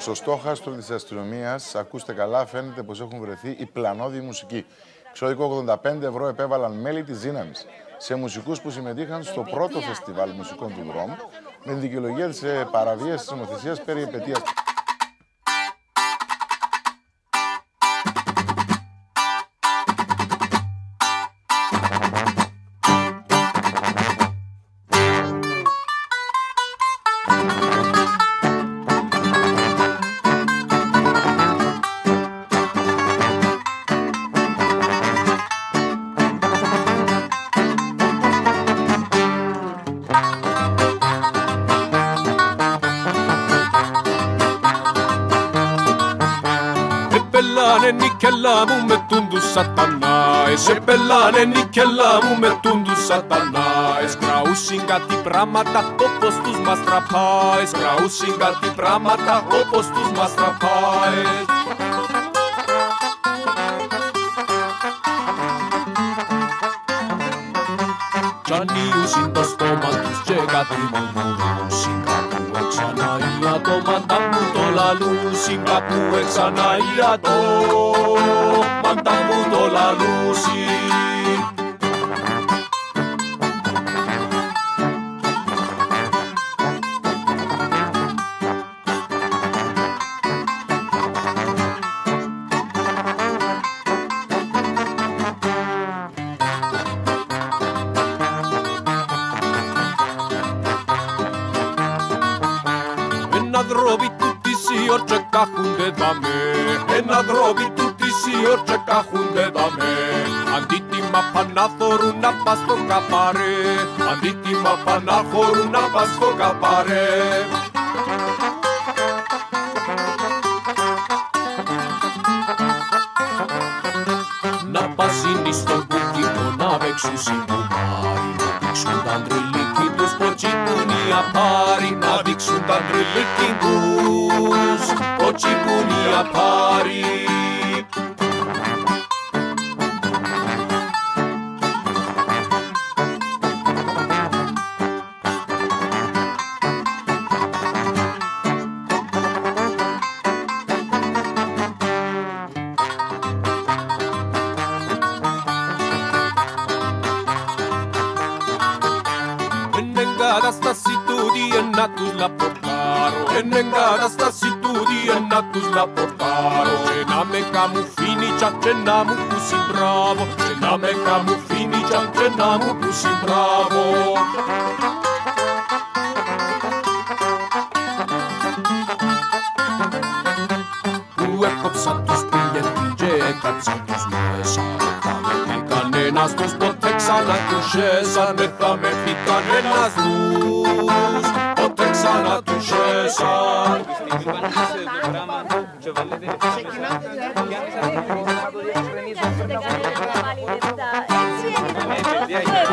Στο στόχαστρο της αστυνομίας, ακούστε καλά, φαίνεται πως έχουν βρεθεί οι πλανόδιοι μουσικοί. Ξόδικο 85 ευρώ επέβαλαν μέλη της δύναμης σε μουσικούς που συμμετείχαν στο πρώτο φεστιβάλ μουσικών του δρόμου με την δικαιολογία της ε, παραβίασης της νομοθεσίας περί επαιτίας. Μου με τούντου σατανάες. Επελάνε νικελά μου με τούντου σατανάες. Κραούσιν κάτι πράγματα όπως τους μας τραπάες. Κραούσιν κάτι πράγματα όπως τους μας τραπάες. Κι ανοίγουσιν το στόμα τους και κάτι μουρμουρούσιν Κάπου ξανά η ατόματα μου la luz y capu exanaira to, mantamuto la luz. Δαμέ Ένα δρόμι του τη ιόρτσε κάχουνε δαμέ Αντίτιμα πανάθωρουν να πας στο καπαρέ. Αντίτιμα πανάχωρουν να πας στο καπαρέ ξανά τους έσαν Δεν θα με πει κανένας τους ποτέ ξανά τους έσαν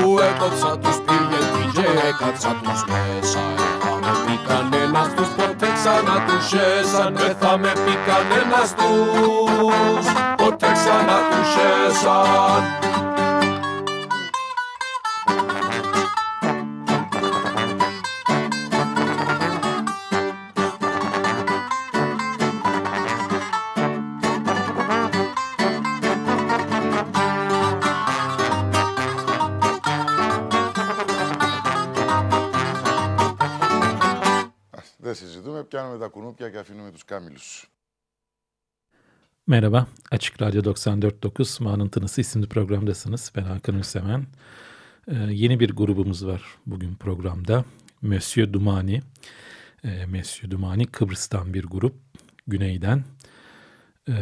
που έκοψα τους πιλιετή και έκατσα τους μέσα. Θα με πει κανένας τους ποτέ ξανά τους έσαν Δεν θα με πει κανένας τους ποτέ ξανά τους έσαν Özkan Milus. Merhaba, Açık Radyo 94.9 Mağ'ın isimli programdasınız. Ben Hakan Ünsemen. Ee, yeni bir grubumuz var bugün programda. Monsieur Dumani. Ee, Monsieur Dumani Kıbrıs'tan bir grup, güneyden. Ee,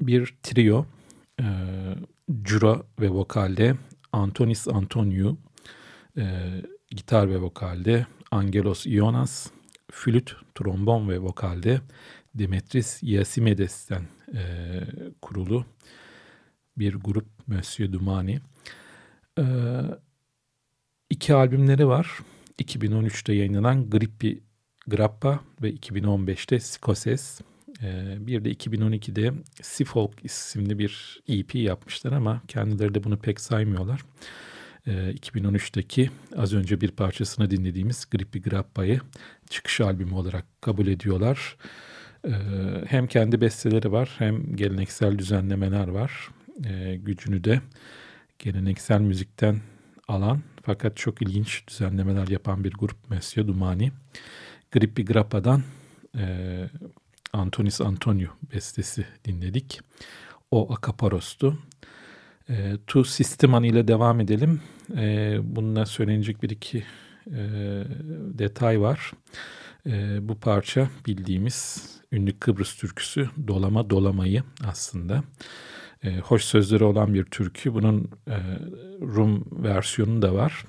bir trio, ee, cura ve vokalde Antonis Antoniu, ee, gitar ve vokalde Angelos Ionas, flüt, trombon ve vokalde Demetris Yasimedes'ten e, kurulu bir grup Monsieur Dumani. E, iki albümleri var. 2013'te yayınlanan Grippi Grappa ve 2015'te Skoses. E, bir de 2012'de Seafolk isimli bir EP yapmışlar ama kendileri de bunu pek saymıyorlar. 2013'teki az önce bir parçasını dinlediğimiz Grippi Grappa'yı çıkış albümü olarak kabul ediyorlar. Hem kendi besteleri var hem geleneksel düzenlemeler var. Gücünü de geleneksel müzikten alan fakat çok ilginç düzenlemeler yapan bir grup Monsieur Dumani. Grippi Grappa'dan Antonis Antonio bestesi dinledik. O Akaparos'tu. E, tu Sisteman ile devam edelim. E, bununla söylenecek bir iki e, detay var. E, bu parça bildiğimiz ünlü Kıbrıs türküsü Dolama Dolamayı aslında. E, hoş sözleri olan bir türkü. Bunun e, Rum versiyonu da var.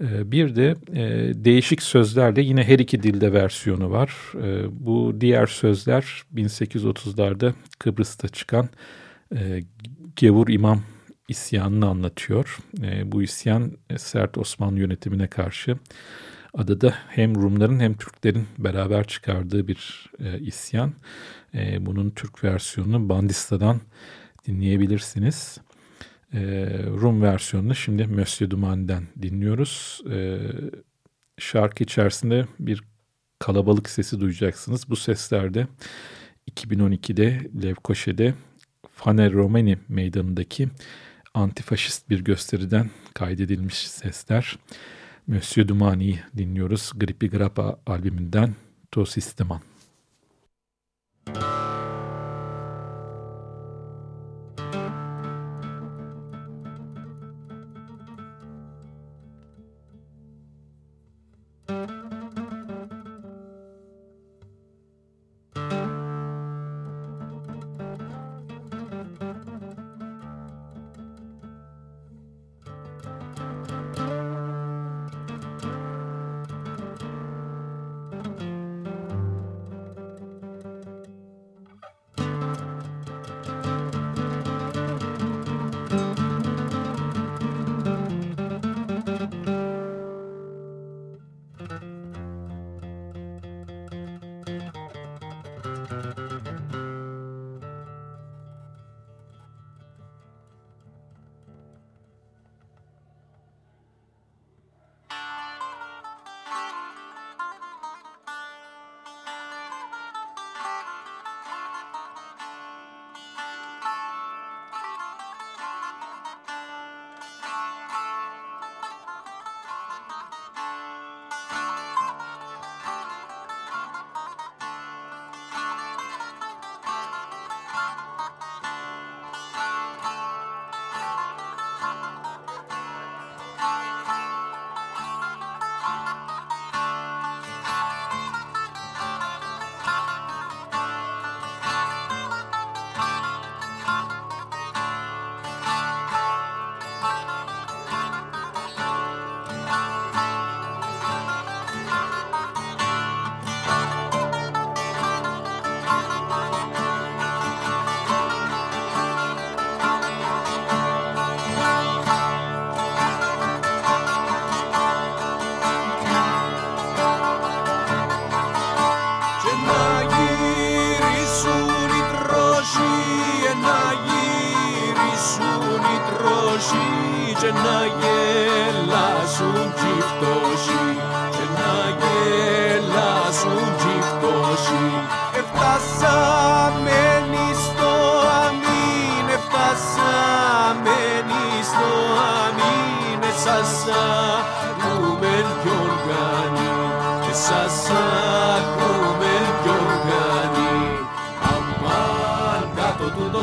Bir de e, değişik sözlerle yine her iki dilde versiyonu var. E, bu diğer sözler 1830'larda Kıbrıs'ta çıkan e, Gevur İmam isyanını anlatıyor. E, bu isyan e, sert Osmanlı yönetimine karşı adada hem Rumların hem Türklerin beraber çıkardığı bir e, isyan. E, bunun Türk versiyonunu Bandista'dan dinleyebilirsiniz. E, Rum versiyonunu şimdi Monsieur Duman'den dinliyoruz. E, şarkı içerisinde bir kalabalık sesi duyacaksınız. Bu seslerde 2012'de Levkoşe'de Faner Romani meydanındaki antifaşist bir gösteriden kaydedilmiş sesler. Monsieur Dumani'yi dinliyoruz. Grippi Grappa albümünden To Sisteman.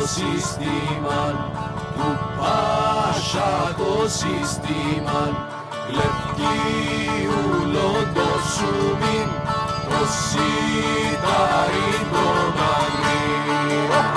σύστημα του Πάσχα το σύστημαν, λευκή ουλόντος σου μην, το σιτάρι το μαγρύ.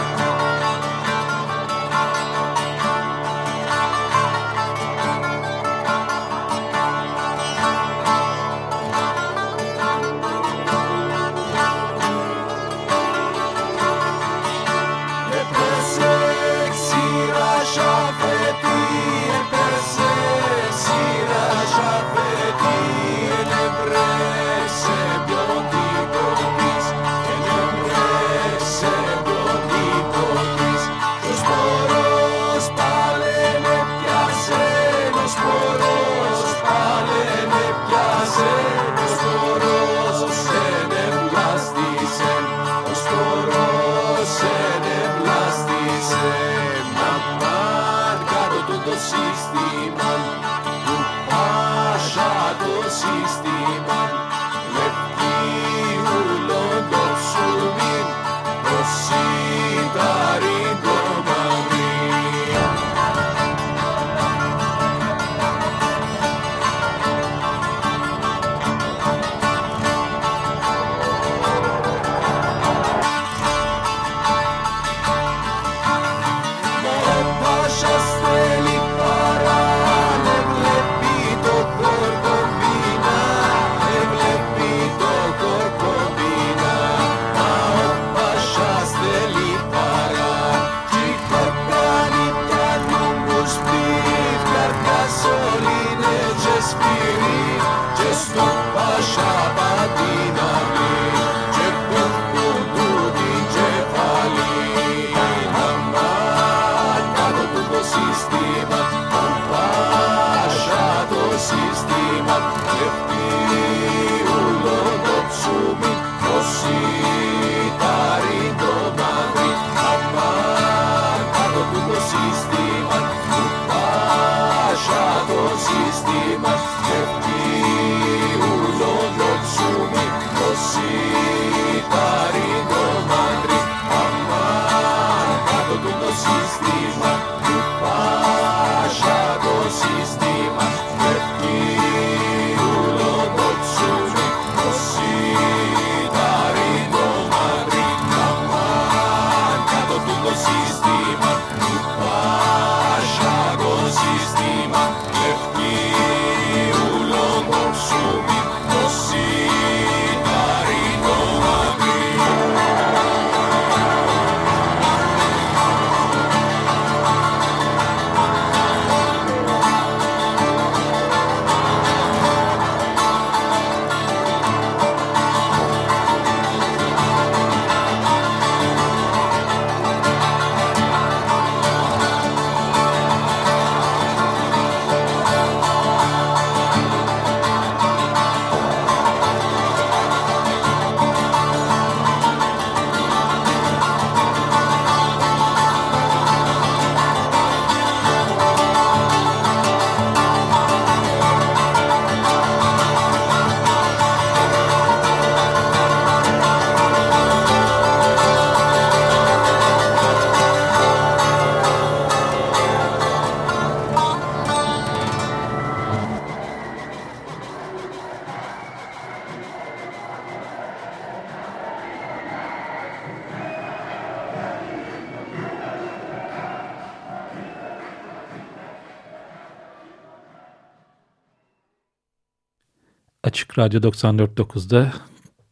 Radyo 94.9'da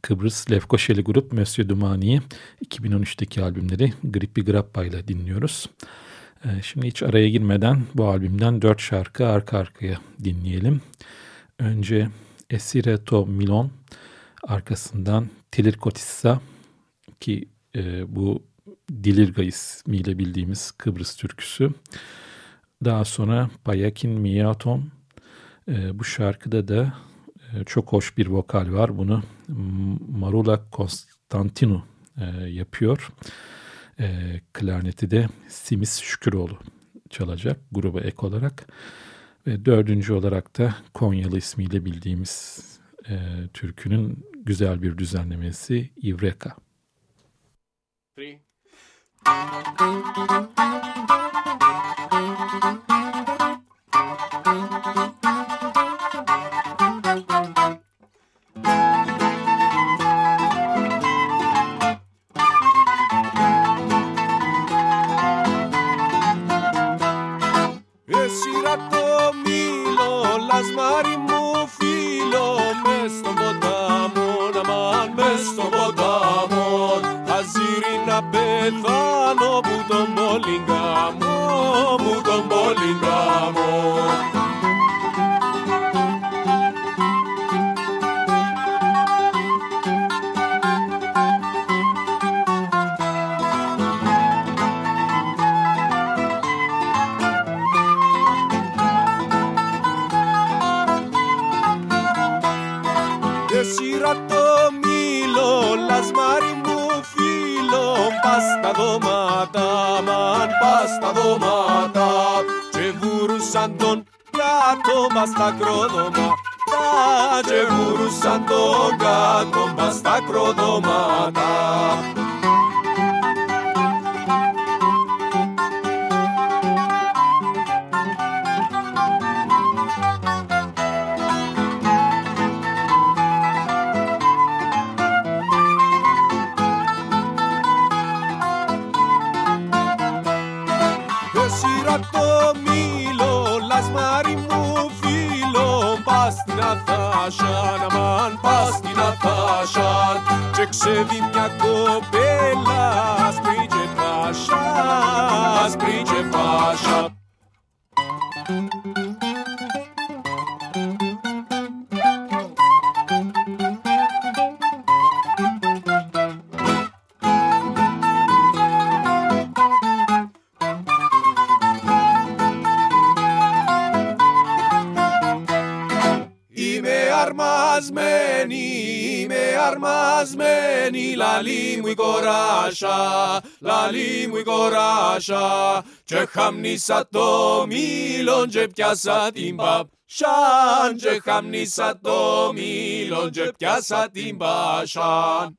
Kıbrıs Lefkoşeli grup Monsieur Dumani'yi 2013'teki albümleri Grippi Grappa ile dinliyoruz. Ee, şimdi hiç araya girmeden bu albümden dört şarkı arka arkaya dinleyelim. Önce Esire to Milon, arkasından Tilirkotissa ki e, bu Dilirga ismiyle bildiğimiz Kıbrıs türküsü. Daha sonra Payakin Miaton, e, bu şarkıda da çok hoş bir vokal var. Bunu Marula Konstantinu e, yapıyor. E, klarneti de Simis Şüküroğlu çalacak gruba ek olarak. Ve dördüncü olarak da Konyalı ismiyle bildiğimiz e, türkünün güzel bir düzenlemesi İvreka. Three. Στα δώματα και βούρουσαν τον κάτω μας στα κρόδωμα και βούρουσαν τον κάτω μας στα κρόδωματα sat Ce krzywim jako byla Spridzie pasza, spridzie pasza λαλή μου η κοράσα, λαλή μου η κοράσα και χαμνήσα το μήλον και πιάσα την παψάν και χαμνήσα το μήλον και πιάσα την πασάν.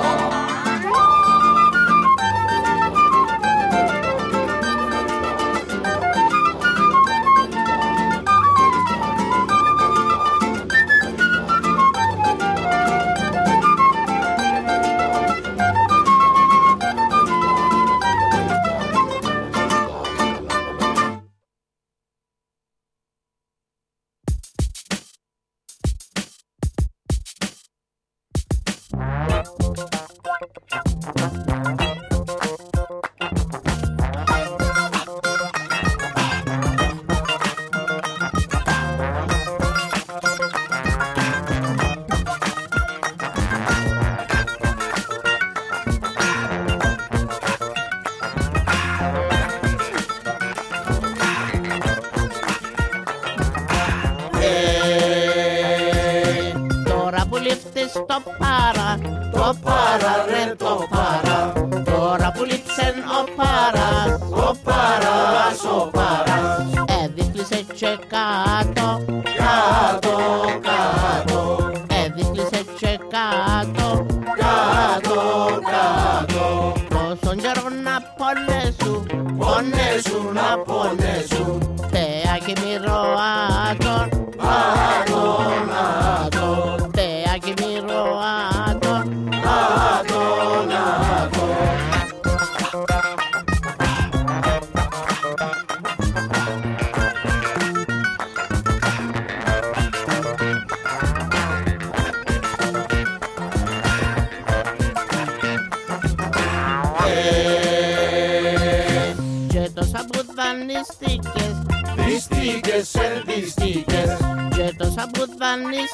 pones una, pones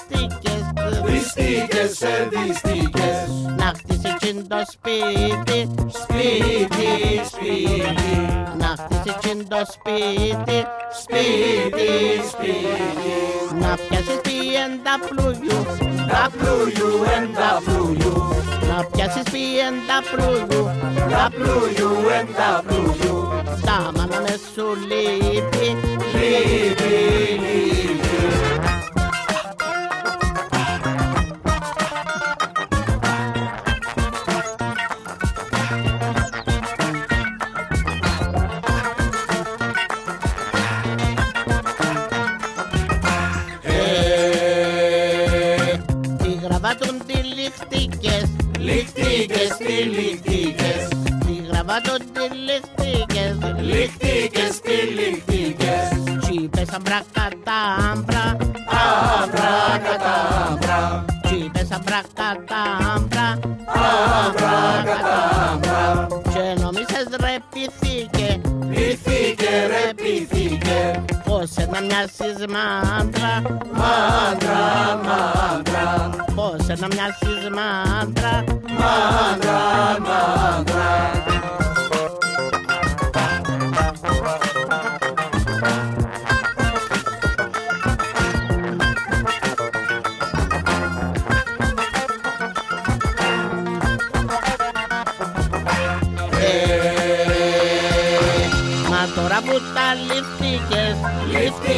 στίκες Τις στίκες Να χτίσει τσιν το σπίτι. Σπίτι, σπίτι. Να χτίσει τσιν το σπίτι. Σπίτι, σπίτι. Να πιάσεις τι εν τα πλούγιου Τα πλούγιου, εν πλούγιου Να πιάσεις τι εν τα πλούγιου Τα πλούγιου, εν πλούγιου κατάμπρα Άμπρα κατάμπρα Και νομίζες ρε πηθήκε. Πηθήκε ρε πηθήκε. Πως να μοιάζεις μάντρα. Μάντρα μάντρα. Πως να μοιάζεις μάντρα. Μάντρα μάντρα.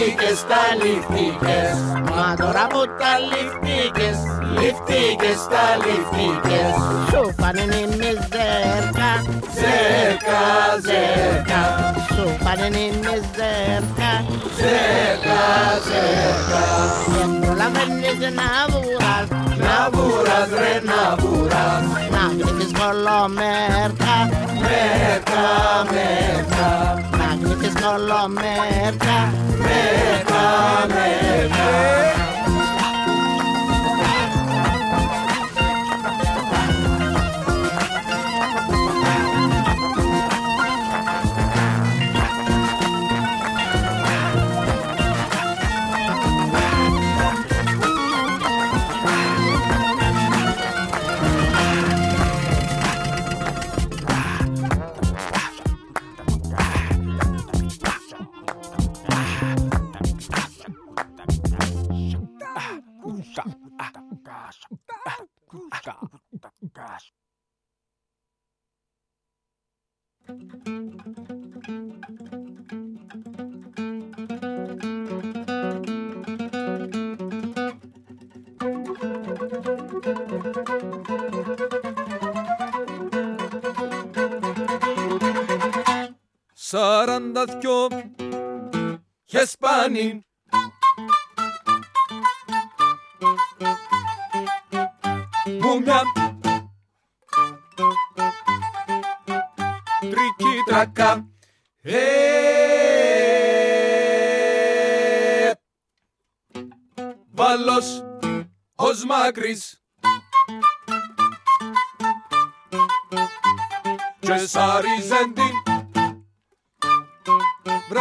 ληφτήκες, τα ληφτήκες Μα τώρα που τα ληφτήκες, ληφτήκες, τα ληφτήκες Σου φανένε με ζέρκα, ζέρκα, ζέρκα. Σου φανένε με ζέρκα, ζέρκα, ζέρκα. Δεν προλαβαίνεις να βουράς buraz, rena buraz. che collo merda, merda, merda. Magnific collo merda, merda, merda. Σαράντα δυο χεσπάνι Μουμιά Τρική τρακά. Ε, Βάλος ως μάκρης και σάριζεν την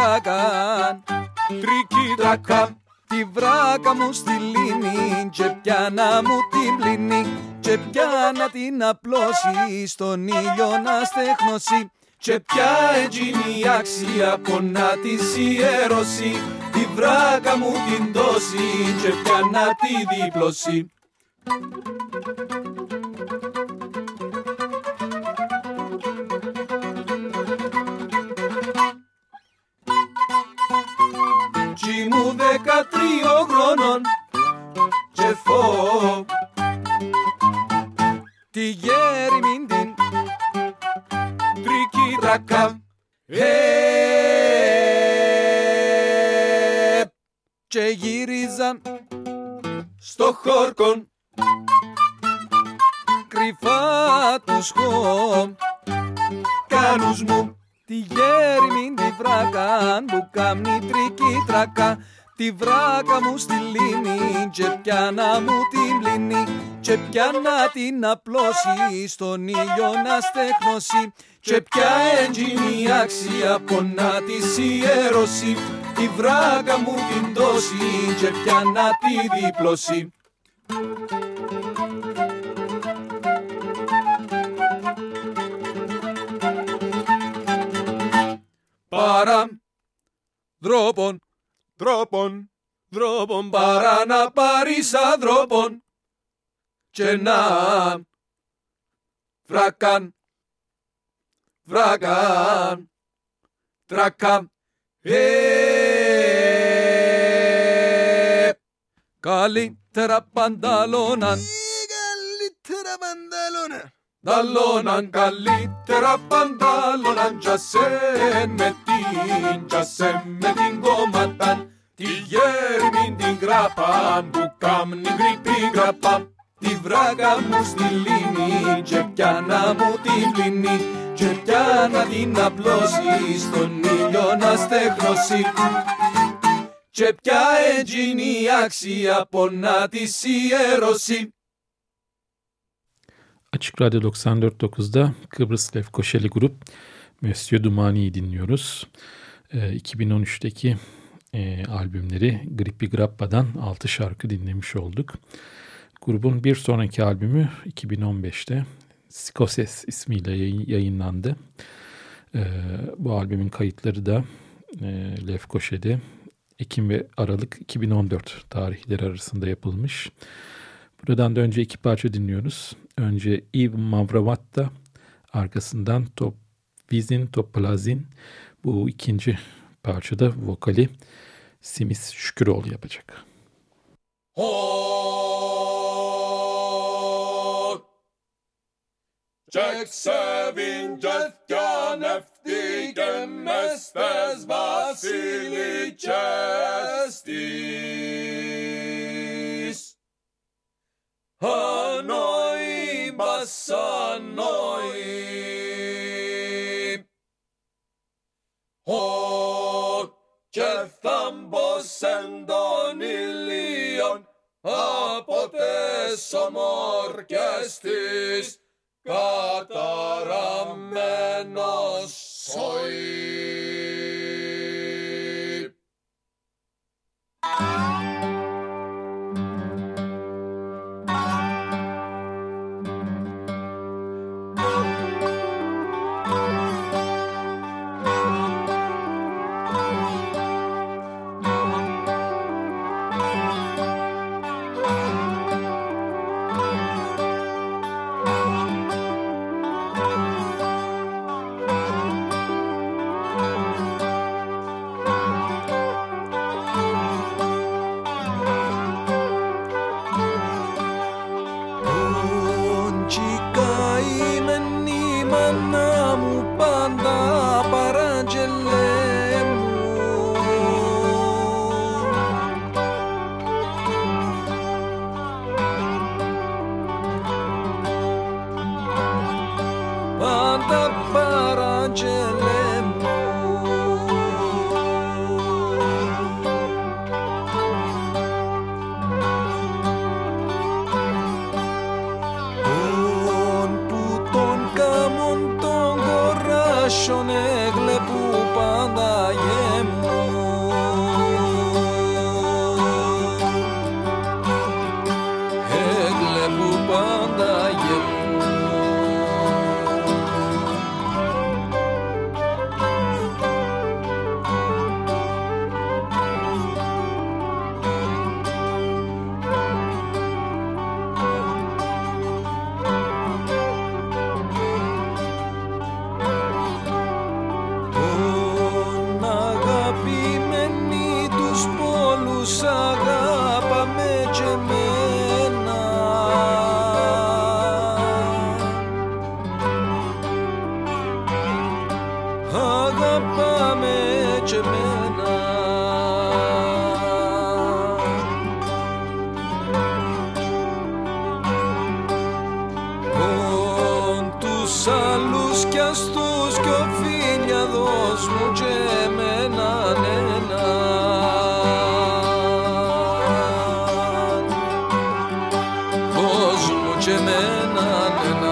βράκαν τρίκι δρακά τη βράκα μου στη λίμνη και πιάνα μου την πλύνη και πιάνα την απλώσει στον ήλιο να στέχνωση και ποια έγινε η άξια που να της ιερώσει τη βράκα μου την δώσει και πιάνα τη δίπλωση Κι μου δεκατρίο χρόνων. Και φω. Τη γέρη μην την τρίκη δρακά Ε, και γύριζα στο χόρκον. Κρυφά τους χω κάνους μου Τη γέρη μην τη βράκαν που κάμνει τρική τράκα Τη βράκα μου στη λίμνη και πιάνα μου την πλύνη Και πιάνα την απλώσει στον ήλιο να στέχνωση Και ποια έντζινη η άξια πονά της ιέρωση. Τη βράκα μου την δώσει και πιάνα τη δίπλωση param, dropon, dropon, dropon, parana parisa dropon, chenam, frakan, frakan, trakam, Kalittera pandalonan, Kalittera pandalonan. Πανταλώναν, καλύτερα πανταλώναν. Δαλώναν καλύτερα παντάλωναν τζασέν με την τζασέν με την κόμματαν τη γέρη μην την γράπαν που κάμνη γρήπη γραπά τη βράγα μου στη λίμνη και πιάνα μου την πλύνη και πιάνα την απλώσει στον ήλιο να στέχνωση και ποια έγινε η άξια πονά τη ιέρωση Açık Radyo 94.9'da Kıbrıs Lefkoşeli grup Monsieur Dumani'yi dinliyoruz. E, 2013'teki e, albümleri Grippi Grappa'dan 6 şarkı dinlemiş olduk. Grubun bir sonraki albümü 2015'te Skoses ismiyle yayınlandı. E, bu albümün kayıtları da e, Lefkoşe'de Ekim ve Aralık 2014 tarihleri arasında yapılmış. Buradan da önce iki parça dinliyoruz. Önce Eve Mavravatta, arkasından Top Vizin Toplazin. Bu ikinci parçada vokali Simis Şüküroğlu yapacak. Jaksevin Jethkan eftigen mestes Vasili Chestis Hanoi Basanoi Ho Jethambos endonilion Apotes omorkestis Καταραμένος σοή. chemin à demain.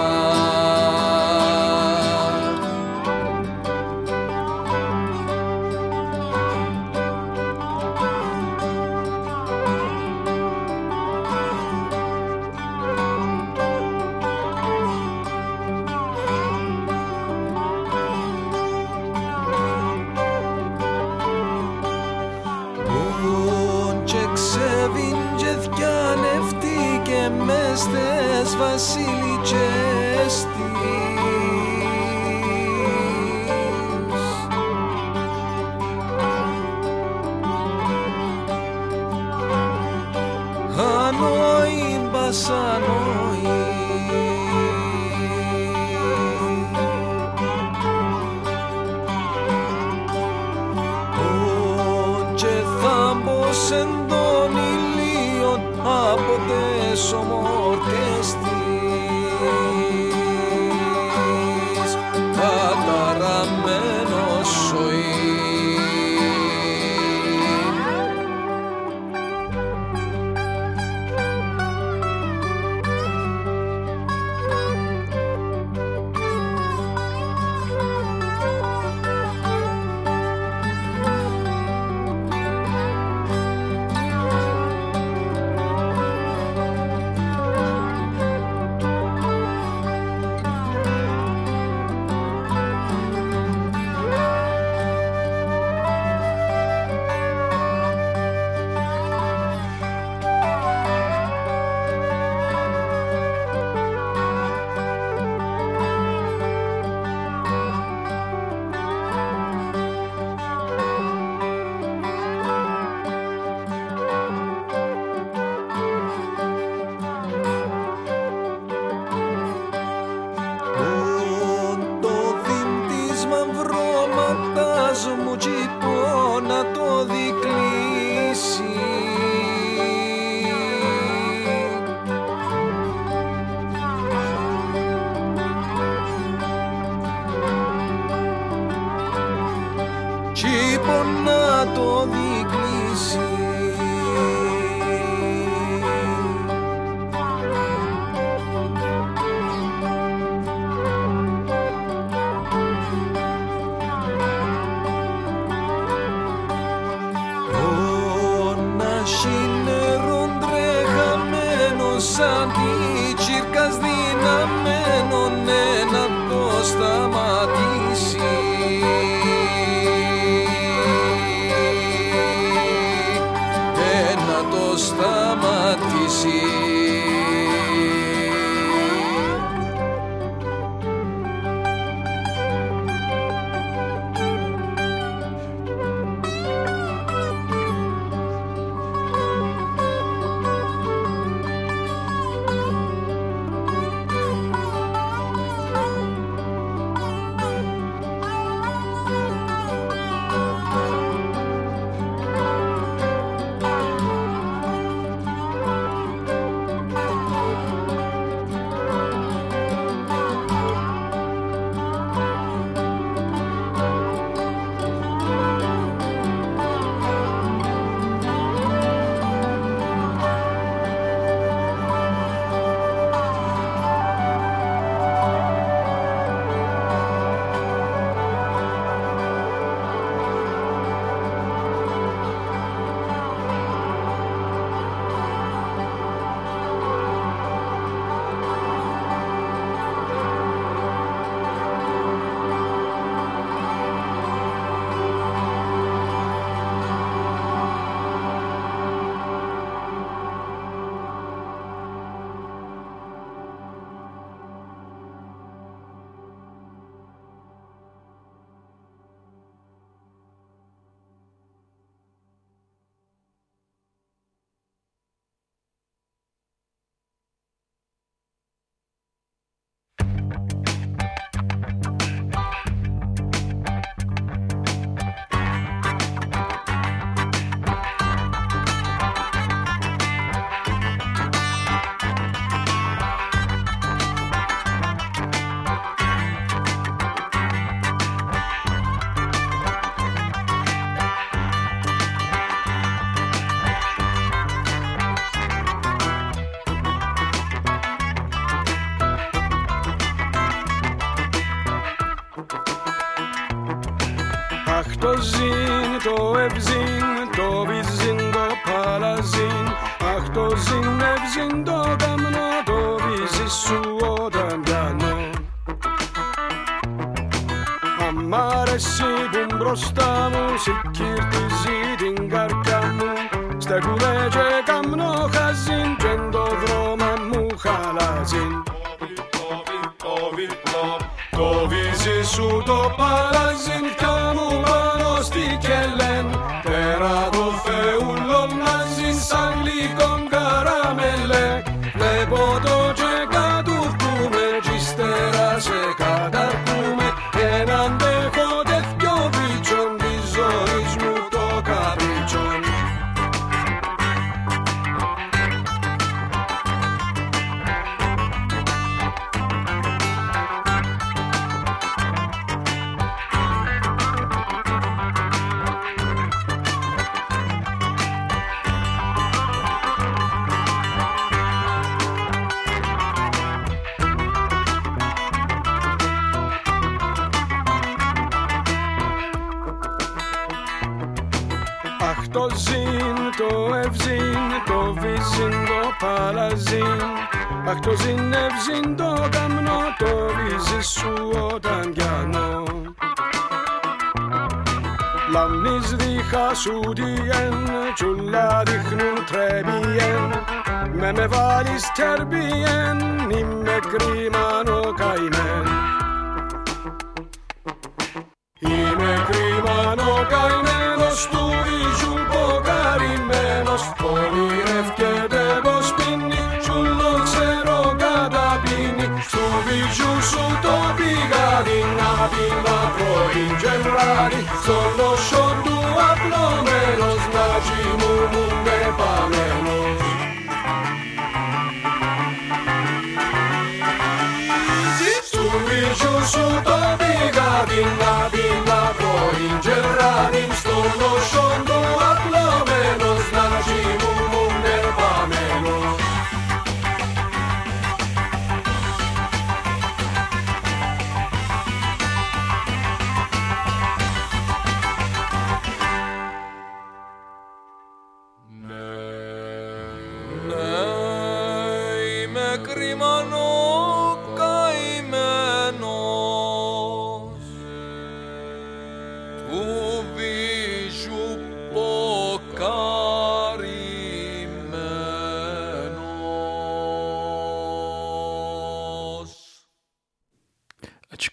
Prosta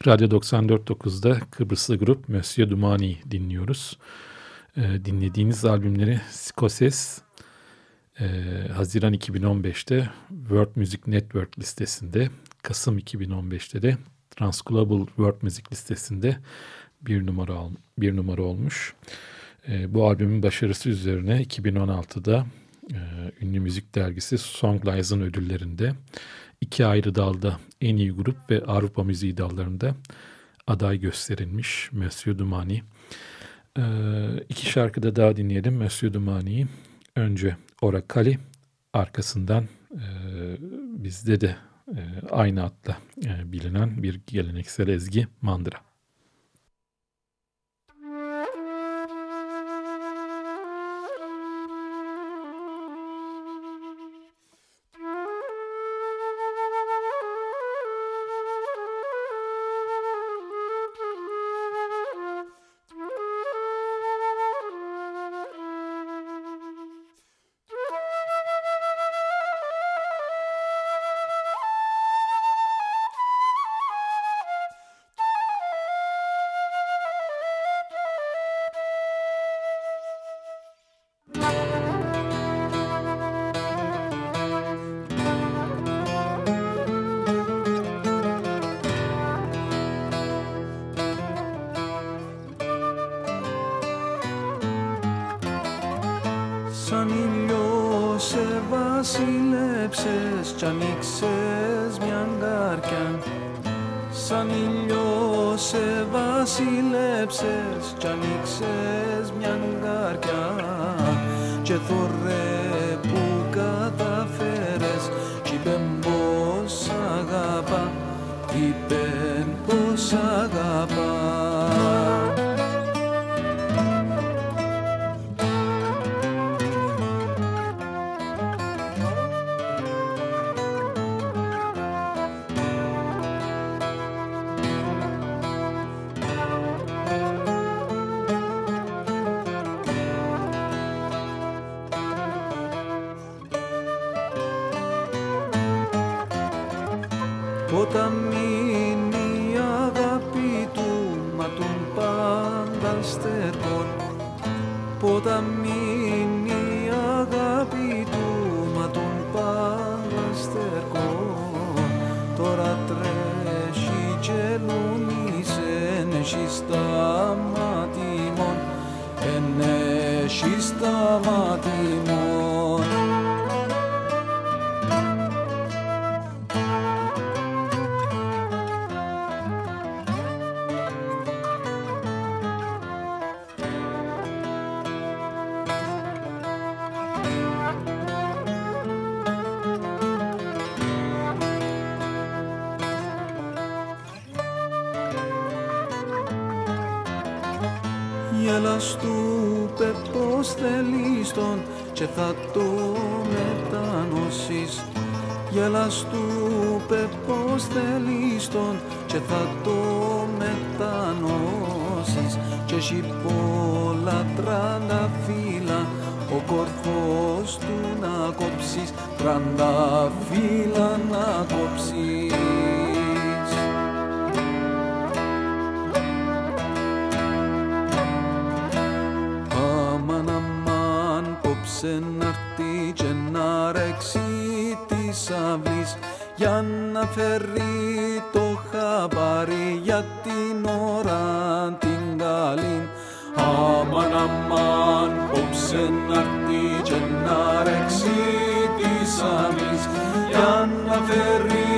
Radyo 94.9'da Kıbrıslı grup Monsieur Dumani dinliyoruz. E, dinlediğiniz albümleri Skoses e, Haziran 2015'te World Music Network listesinde, Kasım 2015'te de Transglobal World Music listesinde bir numara bir numara olmuş. E, bu albümün başarısı üzerine 2016'da e, ünlü müzik dergisi Songlines'ın ödüllerinde iki ayrı dalda en iyi grup ve Avrupa müziği dallarında aday gösterilmiş Monsieur Dumani. Ee, iki şarkıda daha dinleyelim Monsieur Dumani'yi. Önce Orakali arkasından e, bizde de e, aynı adla e, bilinen bir geleneksel ezgi Mandıra. Όταν μείνει η αγάπη του μα τον πάντα στερκών όταν μείνει η αγάπη του μα τον πάντα στερκών τώρα τρέχει και λουνίζε έχει σταματήμον εν έχει αμάν κόψε να'ρτεί και να ρέξει της αυλής για να φέρει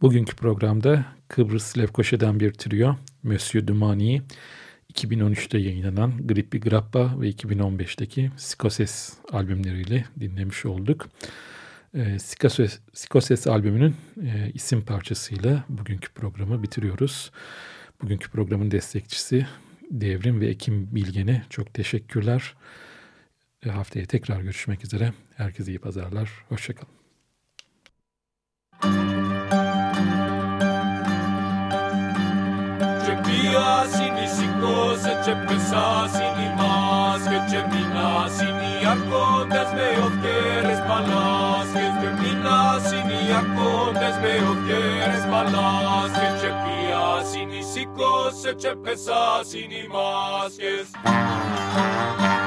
Bugünkü programda Kıbrıs Lefkoşa'dan bir trio Monsieur Dumani 2013'te yayınlanan Grippi Grappa ve 2015'teki Skoses albümleriyle dinlemiş olduk. E, Skoses, Skoses albümünün e, isim parçasıyla bugünkü programı bitiriyoruz. Bugünkü programın destekçisi Devrim ve Ekim Bilgen'e çok teşekkürler. E, haftaya tekrar görüşmek üzere. Herkese iyi pazarlar. Hoşçakalın. mina, sini sikko, se čepkesa, sini maske, čepina, sini jarko, desme ovkeres palaske, čepina, sini jarko, desme ovkeres palaske, čepija, sini sikko, se čepkesa, sini maske. Thank you.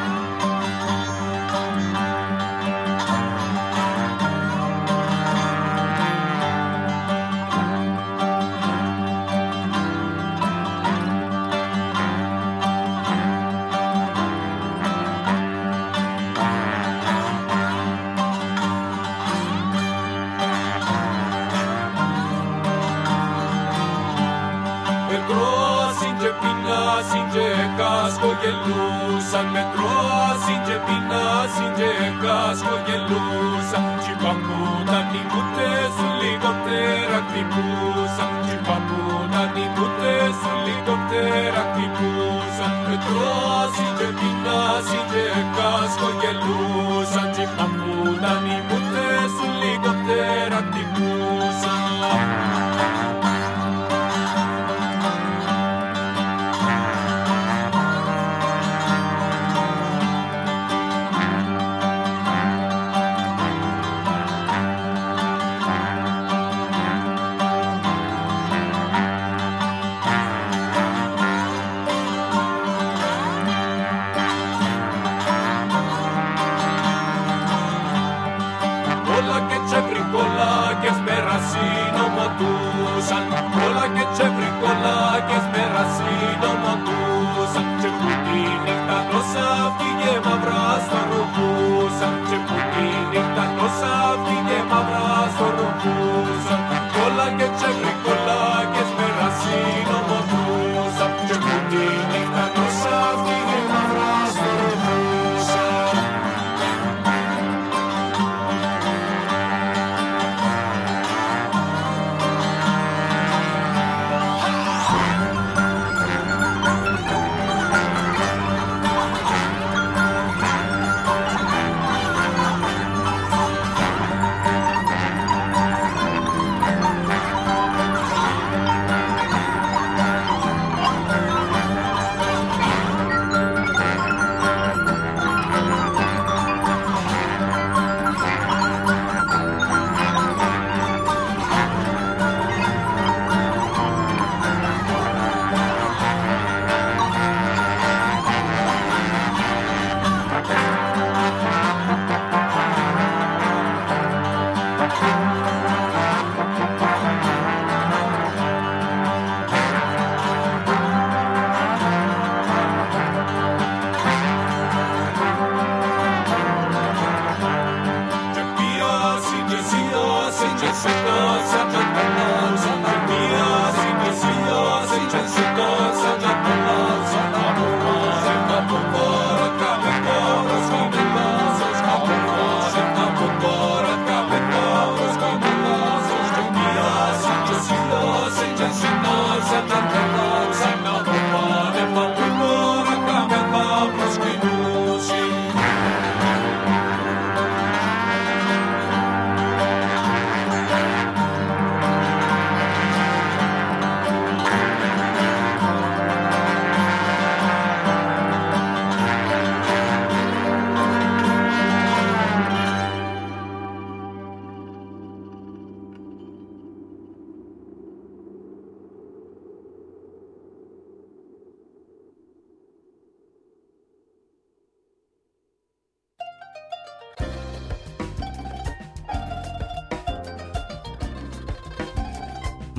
Casco γελούσαν μετρό σύντζε πεινά, σύντζε κάσκο γελούσαν Τσι παππούταν οι μούτες σου λίγο πτέρα χτυπούσαν Τσι παππούταν οι μούτες σου λίγο πτέρα χτυπούσαν Μετρό σύντζε πεινά, σύντζε κάσκο γελούσαν Τσι παππούταν οι μούτες